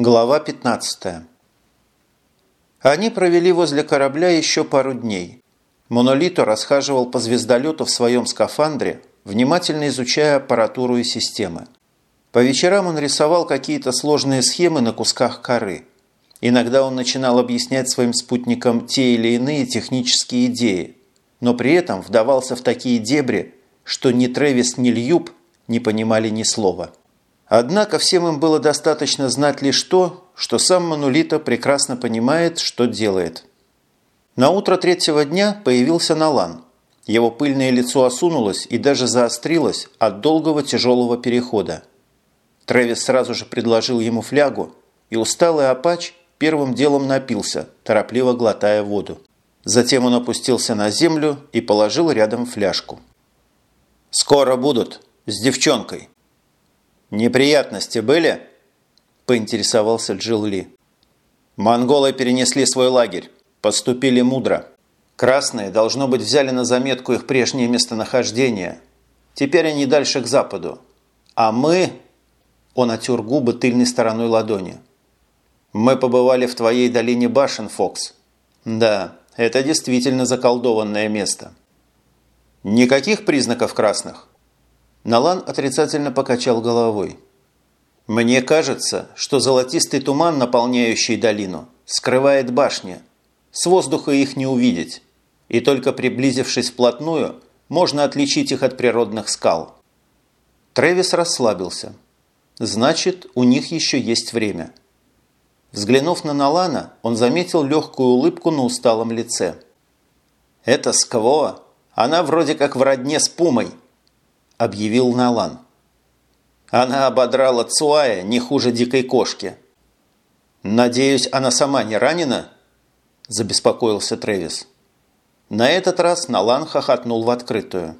Глава 15. Они провели возле корабля еще пару дней. Монолито расхаживал по звездолету в своем скафандре, внимательно изучая аппаратуру и системы. По вечерам он рисовал какие-то сложные схемы на кусках коры. Иногда он начинал объяснять своим спутникам те или иные технические идеи, но при этом вдавался в такие дебри, что ни Трэвис, ни Льюб не понимали ни слова. Однако всем им было достаточно знать лишь то, что сам Манулита прекрасно понимает, что делает. На утро третьего дня появился Налан. Его пыльное лицо осунулось и даже заострилось от долгого тяжелого перехода. Трэвис сразу же предложил ему флягу, и усталый апач первым делом напился, торопливо глотая воду. Затем он опустился на землю и положил рядом фляжку. «Скоро будут, с девчонкой», «Неприятности были?» – поинтересовался Джилл Ли. «Монголы перенесли свой лагерь. Поступили мудро. Красные, должно быть, взяли на заметку их прежнее местонахождение. Теперь они дальше к западу. А мы...» – он отер губы тыльной стороной ладони. «Мы побывали в твоей долине башен, Фокс. Да, это действительно заколдованное место». «Никаких признаков красных?» Налан отрицательно покачал головой. «Мне кажется, что золотистый туман, наполняющий долину, скрывает башни. С воздуха их не увидеть, и только приблизившись вплотную, можно отличить их от природных скал». Трэвис расслабился. «Значит, у них еще есть время». Взглянув на Налана, он заметил легкую улыбку на усталом лице. «Это Скво. Она вроде как в родне с Пумой», – объявил Налан. Она ободрала Цуая не хуже дикой кошки. «Надеюсь, она сама не ранена?» – забеспокоился Трэвис. На этот раз Налан хохотнул в открытую.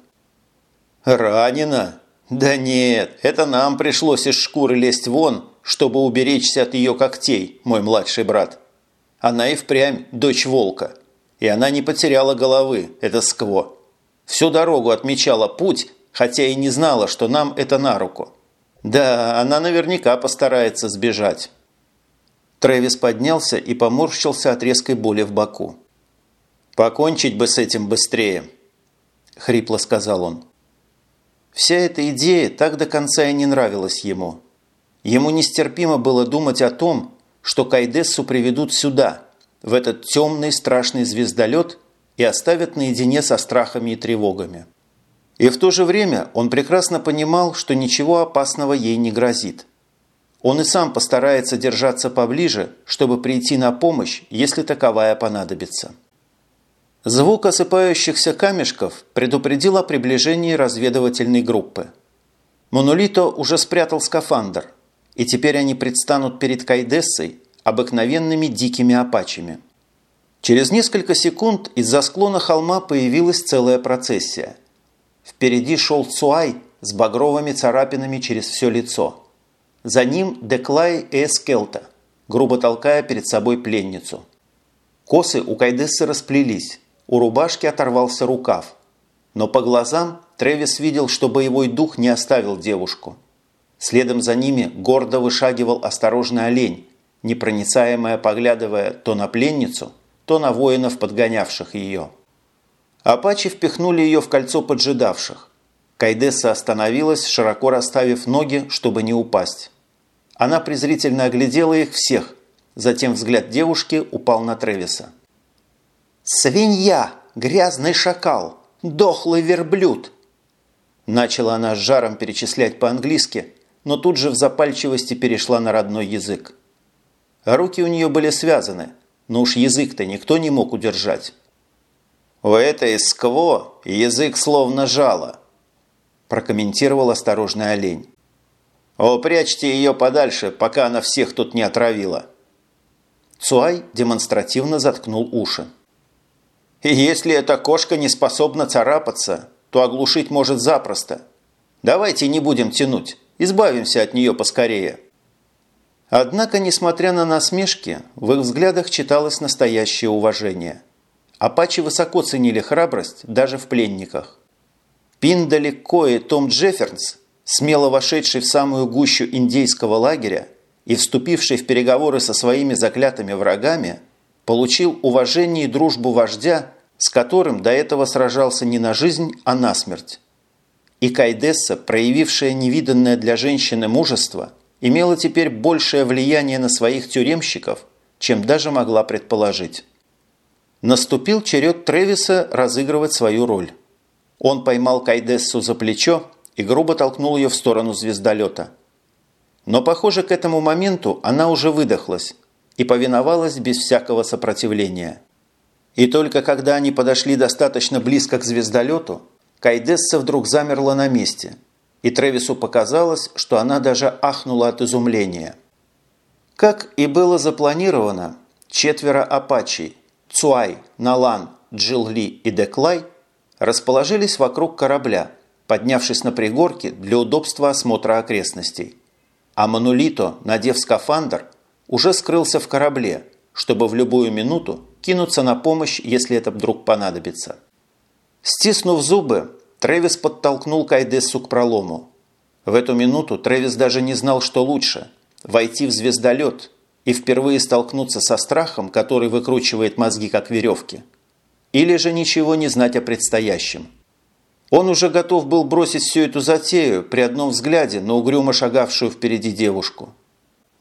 «Ранена? Да нет, это нам пришлось из шкуры лезть вон, чтобы уберечься от ее когтей, мой младший брат. Она и впрямь дочь волка, и она не потеряла головы, это скво. Всю дорогу отмечала путь, хотя и не знала, что нам это на руку. Да, она наверняка постарается сбежать. Трэвис поднялся и поморщился от резкой боли в боку. «Покончить бы с этим быстрее», – хрипло сказал он. Вся эта идея так до конца и не нравилась ему. Ему нестерпимо было думать о том, что Кайдессу приведут сюда, в этот темный страшный звездолет, и оставят наедине со страхами и тревогами. И в то же время он прекрасно понимал, что ничего опасного ей не грозит. Он и сам постарается держаться поближе, чтобы прийти на помощь, если таковая понадобится. Звук осыпающихся камешков предупредил о приближении разведывательной группы. Монолито уже спрятал скафандр, и теперь они предстанут перед Кайдессой обыкновенными дикими апачами. Через несколько секунд из-за склона холма появилась целая процессия – Впереди шел Цуай с багровыми царапинами через все лицо. За ним Деклай и Эскелта, грубо толкая перед собой пленницу. Косы у Кайдессы расплелись, у рубашки оторвался рукав. Но по глазам Тревис видел, что боевой дух не оставил девушку. Следом за ними гордо вышагивал осторожный олень, непроницаемая поглядывая то на пленницу, то на воинов, подгонявших ее. Апачи впихнули ее в кольцо поджидавших. Кайдесса остановилась, широко расставив ноги, чтобы не упасть. Она презрительно оглядела их всех, затем взгляд девушки упал на Тревиса. «Свинья! Грязный шакал! Дохлый верблюд!» Начала она с жаром перечислять по-английски, но тут же в запальчивости перешла на родной язык. Руки у нее были связаны, но уж язык-то никто не мог удержать. «У этой скво язык словно жало», – прокомментировал осторожный олень. «Упрячьте ее подальше, пока она всех тут не отравила». Цуай демонстративно заткнул уши. «И если эта кошка не способна царапаться, то оглушить может запросто. Давайте не будем тянуть, избавимся от нее поскорее». Однако, несмотря на насмешки, в их взглядах читалось настоящее уважение – Апачи высоко ценили храбрость даже в пленниках. Пиндали Ко и Том Джеффернс, смело вошедший в самую гущу индейского лагеря и вступивший в переговоры со своими заклятыми врагами, получил уважение и дружбу вождя, с которым до этого сражался не на жизнь, а на смерть. И Кайдесса, проявившая невиданное для женщины мужество, имела теперь большее влияние на своих тюремщиков, чем даже могла предположить. Наступил черед Тревиса разыгрывать свою роль. Он поймал Кайдессу за плечо и грубо толкнул ее в сторону звездолета. Но, похоже, к этому моменту она уже выдохлась и повиновалась без всякого сопротивления. И только когда они подошли достаточно близко к звездолету, Кайдесса вдруг замерла на месте, и Тревису показалось, что она даже ахнула от изумления. Как и было запланировано, четверо апачей – Цуай, Налан, Джилли и Деклай – расположились вокруг корабля, поднявшись на пригорке для удобства осмотра окрестностей. А Манулито, надев скафандр, уже скрылся в корабле, чтобы в любую минуту кинуться на помощь, если это вдруг понадобится. Стиснув зубы, Трэвис подтолкнул Кайдессу к пролому. В эту минуту Трэвис даже не знал, что лучше – войти в звездолет и впервые столкнуться со страхом, который выкручивает мозги как веревки – или же ничего не знать о предстоящем. Он уже готов был бросить всю эту затею при одном взгляде на угрюмо шагавшую впереди девушку.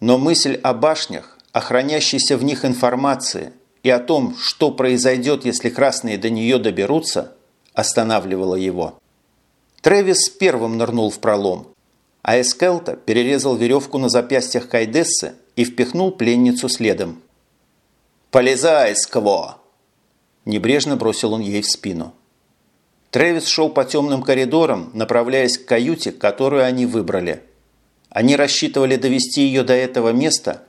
Но мысль о башнях, о хранящейся в них информации и о том, что произойдет, если красные до нее доберутся, останавливала его. Трэвис первым нырнул в пролом, а Эскелта перерезал веревку на запястьях Кайдессы и впихнул пленницу следом. «Полезай, Скво!» Небрежно бросил он ей в спину. Трэвис шел по темным коридорам, направляясь к каюте, которую они выбрали. Они рассчитывали довести ее до этого места,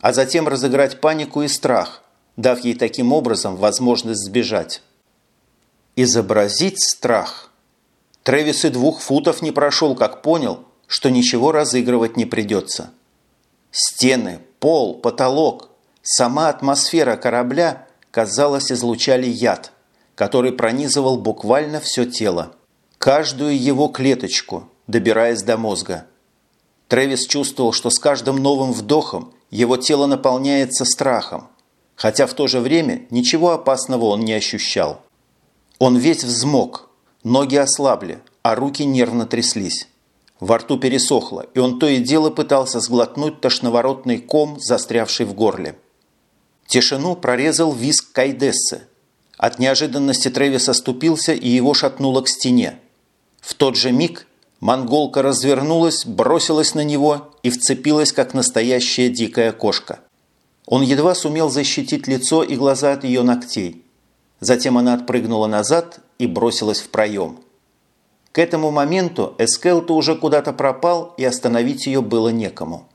а затем разыграть панику и страх, дав ей таким образом возможность сбежать. Изобразить страх. Трэвис и двух футов не прошел, как понял, что ничего разыгрывать не придется. Стены, пол, потолок, сама атмосфера корабля казалось, излучали яд, который пронизывал буквально все тело, каждую его клеточку, добираясь до мозга. Трэвис чувствовал, что с каждым новым вдохом его тело наполняется страхом, хотя в то же время ничего опасного он не ощущал. Он весь взмок, ноги ослабли, а руки нервно тряслись. Во рту пересохло, и он то и дело пытался сглотнуть тошноворотный ком, застрявший в горле. Тишину прорезал визг Кайдессы. От неожиданности Трэвис оступился и его шатнуло к стене. В тот же миг монголка развернулась, бросилась на него и вцепилась, как настоящая дикая кошка. Он едва сумел защитить лицо и глаза от ее ногтей. Затем она отпрыгнула назад и бросилась в проем. К этому моменту Эскелта уже куда-то пропал, и остановить ее было некому.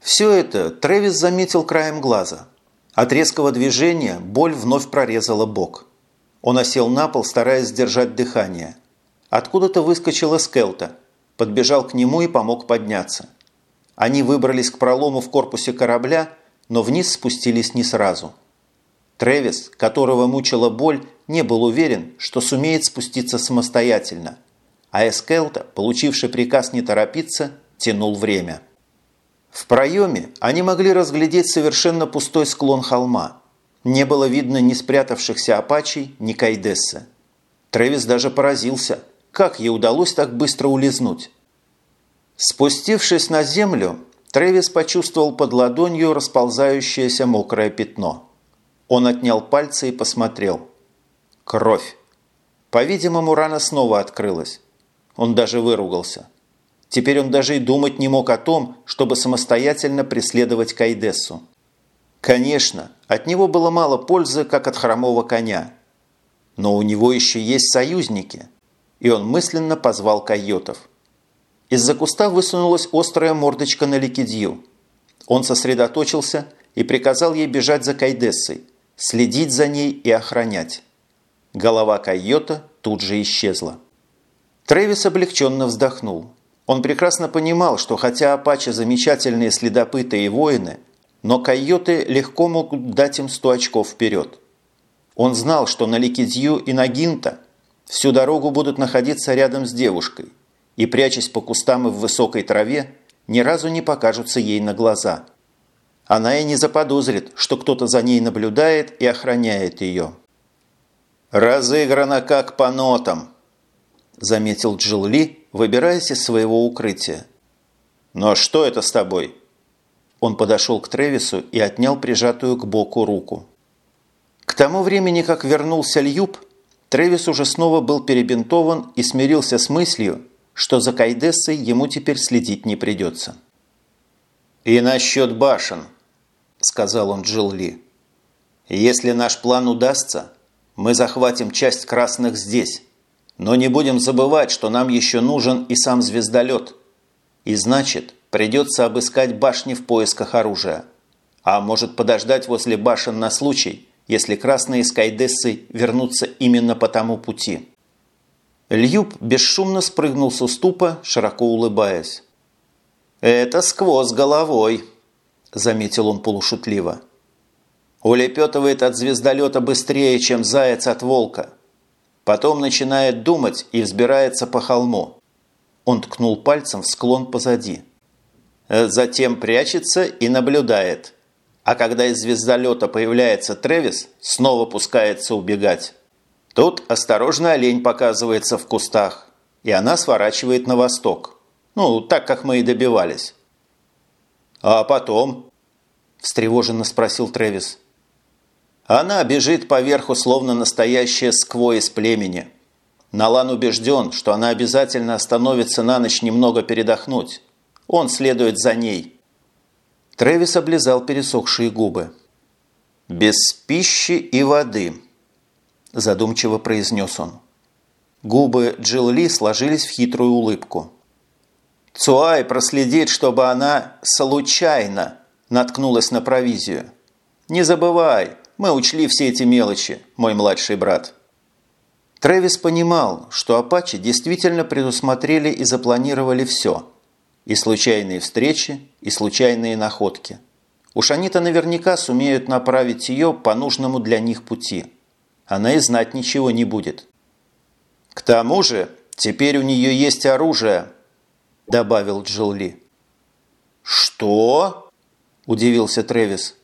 Все это Трэвис заметил краем глаза – от резкого движения боль вновь прорезала бок. Он осел на пол, стараясь сдержать дыхание. Откуда-то выскочила Скелта, подбежал к нему и помог подняться. Они выбрались к пролому в корпусе корабля, но вниз спустились не сразу. Тревис, которого мучила боль, не был уверен, что сумеет спуститься самостоятельно, а Эскелта, получивший приказ не торопиться, тянул время. В проеме они могли разглядеть совершенно пустой склон холма. Не было видно ни спрятавшихся апачей, ни кайдесса. Трэвис даже поразился, как ей удалось так быстро улизнуть. Спустившись на землю, Трэвис почувствовал под ладонью расползающееся мокрое пятно. Он отнял пальцы и посмотрел. Кровь. По-видимому, рана снова открылась. Он даже выругался. Теперь он даже и думать не мог о том, чтобы самостоятельно преследовать Кайдессу. Конечно, от него было мало пользы, как от хромого коня. Но у него еще есть союзники, и он мысленно позвал койотов. Из-за куста высунулась острая мордочка на ликидью. Он сосредоточился и приказал ей бежать за Кайдессой, следить за ней и охранять. Голова койота тут же исчезла. Трэвис облегченно вздохнул. Он прекрасно понимал, что хотя апачи замечательные следопыты и воины, но койоты легко могут дать им 100 очков вперед. Он знал, что на Ликидью и на Гинта всю дорогу будут находиться рядом с девушкой, и, прячась по кустам и в высокой траве, ни разу не покажутся ей на глаза. Она и не заподозрит, что кто-то за ней наблюдает и охраняет ее. «Разыграно как по нотам», – заметил Джилл Ли, выбираясь из своего укрытия. «Но что это с тобой?» Он подошел к Тревису и отнял прижатую к боку руку. К тому времени, как вернулся Льюб, Тревис уже снова был перебинтован и смирился с мыслью, что за Кайдессой ему теперь следить не придется. «И насчет башен», – сказал он Джилл Ли. «Если наш план удастся, мы захватим часть красных здесь, но не будем забывать, что нам еще нужен и сам звездолет. И значит, придется обыскать башни в поисках оружия. А может подождать возле башен на случай, если красные с Кайдессой вернутся именно по тому пути». Льюб бесшумно спрыгнул с уступа, широко улыбаясь. «Это сквозь головой», – заметил он полушутливо. «Улепетывает от звездолета быстрее, чем заяц от волка. Потом начинает думать и взбирается по холму». Он ткнул пальцем в склон позади. Затем прячется и наблюдает. А когда из звездолета появляется Тревис, снова пускается убегать. Тут осторожно олень показывается в кустах, и она сворачивает на восток. Ну, так, как мы и добивались. «А потом?» – встревоженно спросил Трэвис. «Она бежит поверху, словно настоящая скво из племени. Налан убежден, что она обязательно остановится на ночь немного передохнуть. Он следует за ней». Трэвис облизал пересохшие губы. «Без пищи и воды», задумчиво произнес он. Губы Джилл Ли сложились в хитрую улыбку. Цуай проследит, чтобы она случайно наткнулась на провизию. Не забывай, мы учли все эти мелочи, мой младший брат. Трэвис понимал, что Апачи действительно предусмотрели и запланировали все. И случайные встречи, и случайные находки. Уж они-то наверняка сумеют направить ее по нужному для них пути – она и знать ничего не будет. «К тому же, теперь у нее есть оружие», – добавил Джилли. «Что?» – удивился Трэвис.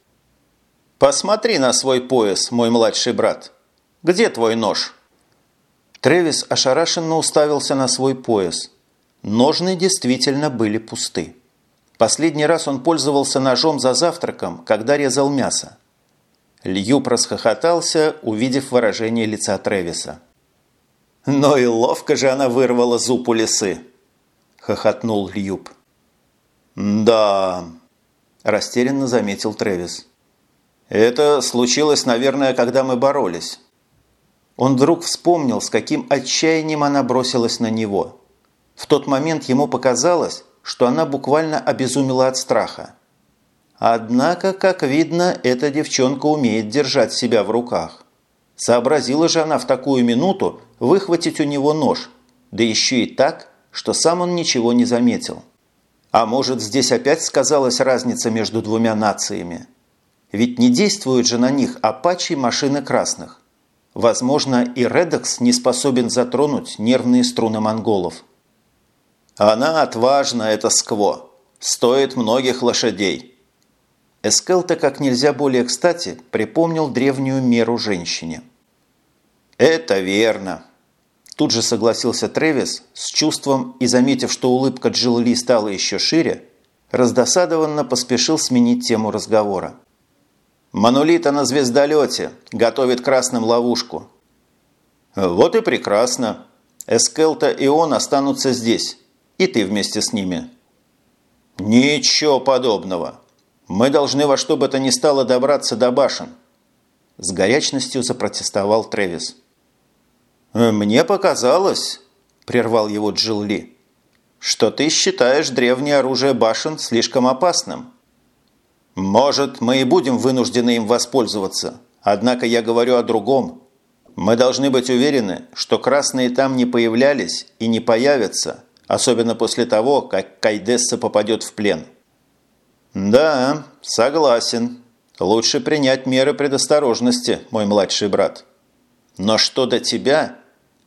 «Посмотри на свой пояс, мой младший брат. Где твой нож?» Трэвис ошарашенно уставился на свой пояс. Ножны действительно были пусты. Последний раз он пользовался ножом за завтраком, когда резал мясо. Льюб расхохотался, увидев выражение лица Тревиса. «Но и ловко же она вырвала зуб у лисы!» – хохотнул Льюб. «Да», – растерянно заметил Тревис. «Это случилось, наверное, когда мы боролись». Он вдруг вспомнил, с каким отчаянием она бросилась на него. В тот момент ему показалось, что она буквально обезумела от страха. Однако, как видно, эта девчонка умеет держать себя в руках. Сообразила же она в такую минуту выхватить у него нож, да еще и так, что сам он ничего не заметил. А может, здесь опять сказалась разница между двумя нациями? Ведь не действуют же на них апачи машины красных. Возможно, и Редекс не способен затронуть нервные струны монголов. Она отважна, это скво. Стоит многих лошадей. Эскелта как нельзя более кстати припомнил древнюю меру женщине. «Это верно», – тут же согласился Тревис с чувством и, заметив, что улыбка Джилл Ли стала еще шире, раздосадованно поспешил сменить тему разговора. «Манулита на звездолете готовит красным ловушку». «Вот и прекрасно. Эскелта и он останутся здесь, и ты вместе с ними». «Ничего подобного. Мы должны во что бы то ни стало добраться до башен. С горячностью запротестовал Трэвис. «Мне показалось», – прервал его Джилл Ли, – «что ты считаешь древнее оружие башен слишком опасным. Может, мы и будем вынуждены им воспользоваться, однако я говорю о другом. Мы должны быть уверены, что красные там не появлялись и не появятся, особенно после того, как Кайдесса попадет в плен». «Да, согласен. Лучше принять меры предосторожности, мой младший брат. Но что до тебя,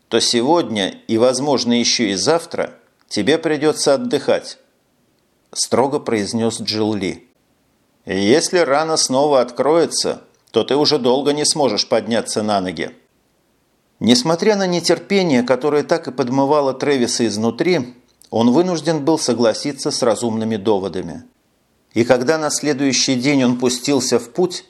то сегодня и, возможно, еще и завтра тебе придется отдыхать. строго произнес Джилл Ли. «Если рана снова откроется, то ты уже долго не сможешь подняться на ноги». Несмотря на нетерпение, которое так и подмывало Тревиса изнутри, он вынужден был согласиться с разумными доводами. И когда на следующий день он пустился в путь,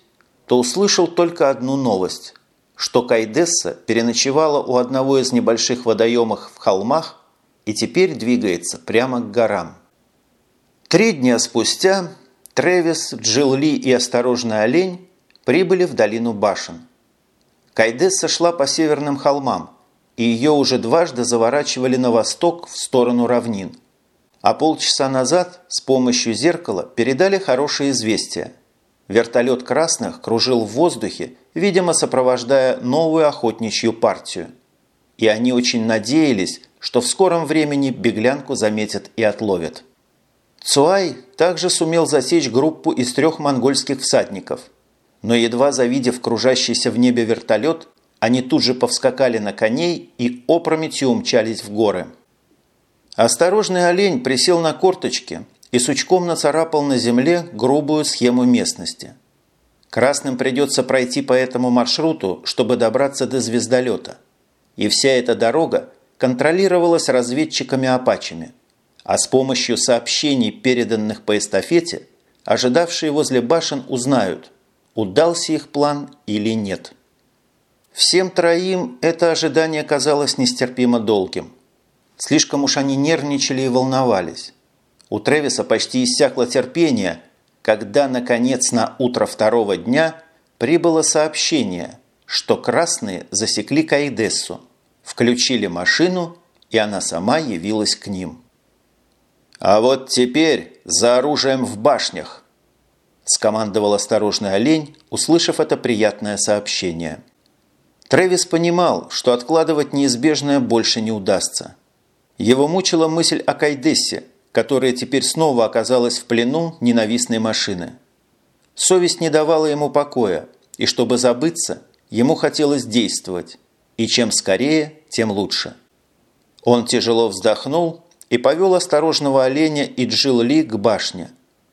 то услышал только одну новость, что Кайдесса переночевала у одного из небольших водоемов в холмах и теперь двигается прямо к горам. Три дня спустя Тревис, Джилл Ли и осторожный олень прибыли в долину башен. Кайдесса шла по северным холмам, и ее уже дважды заворачивали на восток в сторону равнин. А полчаса назад с помощью зеркала передали хорошее известие. Вертолет красных кружил в воздухе, видимо, сопровождая новую охотничью партию. И они очень надеялись, что в скором времени беглянку заметят и отловят. Цуай также сумел засечь группу из трех монгольских всадников. Но едва завидев кружащийся в небе вертолет, они тут же повскакали на коней и опрометью умчались в горы. Осторожный олень присел на корточки и сучком нацарапал на земле грубую схему местности. Красным придется пройти по этому маршруту, чтобы добраться до звездолета. И вся эта дорога контролировалась разведчиками-апачами – а с помощью сообщений, переданных по эстафете, ожидавшие возле башен узнают, удался их план или нет. Всем троим это ожидание казалось нестерпимо долгим. Слишком уж они нервничали и волновались. У Тревиса почти иссякло терпение, когда, наконец, на утро второго дня прибыло сообщение, что красные засекли Каидессу, включили машину, и она сама явилась к ним. «А вот теперь за оружием в башнях!» скомандовал осторожный олень, услышав это приятное сообщение. Трэвис понимал, что откладывать неизбежное больше не удастся. Его мучила мысль о Кайдессе, которая теперь снова оказалась в плену ненавистной машины. Совесть не давала ему покоя, и чтобы забыться, ему хотелось действовать, и чем скорее, тем лучше. Он тяжело вздохнул и повел осторожного оленя и Джил Ли к башне.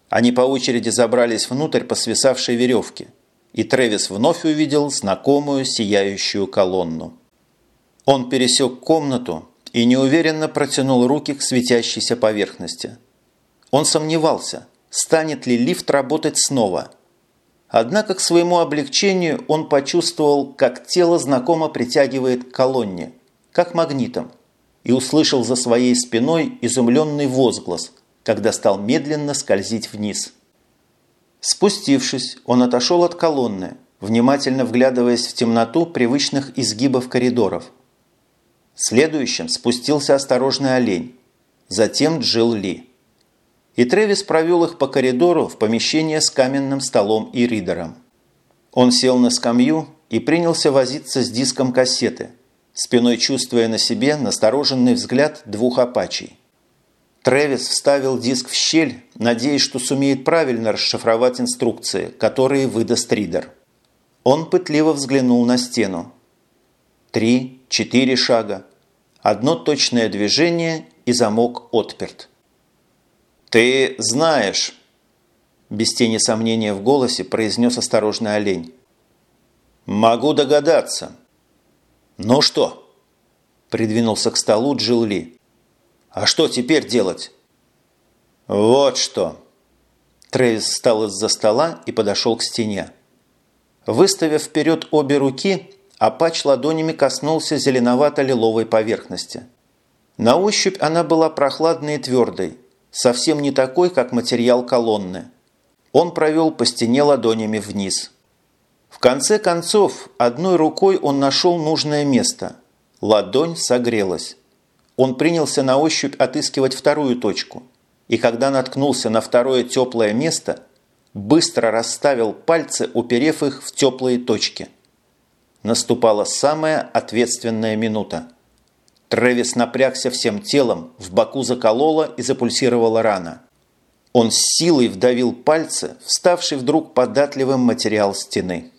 Они по очереди забрались внутрь по свисавшей веревке, и Трэвис вновь увидел знакомую сияющую колонну. Он пересек комнату и неуверенно протянул руки к светящейся поверхности. Он сомневался, станет ли лифт работать снова. Однако к своему облегчению он почувствовал, как тело знакомо притягивает к колонне, как магнитом – и услышал за своей спиной изумленный возглас, когда стал медленно скользить вниз. Спустившись, он отошел от колонны, внимательно вглядываясь в темноту привычных изгибов коридоров. Следующим спустился осторожный олень, затем Джилл Ли. И Тревис провел их по коридору в помещение с каменным столом и ридером. Он сел на скамью и принялся возиться с диском кассеты – спиной чувствуя на себе настороженный взгляд двух апачей. Трэвис вставил диск в щель, надеясь, что сумеет правильно расшифровать инструкции, которые выдаст ридер. Он пытливо взглянул на стену. Три, четыре шага. Одно точное движение, и замок отперт. «Ты знаешь», – без тени сомнения в голосе произнес осторожный олень. «Могу догадаться», «Ну что?» – придвинулся к столу Джилл Ли. «А что теперь делать?» «Вот что!» Трэвис встал из-за стола и подошел к стене. Выставив вперед обе руки, Апач ладонями коснулся зеленовато-лиловой поверхности. На ощупь она была прохладной и твердой, совсем не такой, как материал колонны. Он провел по стене ладонями вниз – в конце концов, одной рукой он нашел нужное место. Ладонь согрелась. Он принялся на ощупь отыскивать вторую точку. И когда наткнулся на второе теплое место, быстро расставил пальцы, уперев их в теплые точки. Наступала самая ответственная минута. Трэвис напрягся всем телом, в боку заколола и запульсировала рана. Он с силой вдавил пальцы, вставший вдруг податливым материал стены.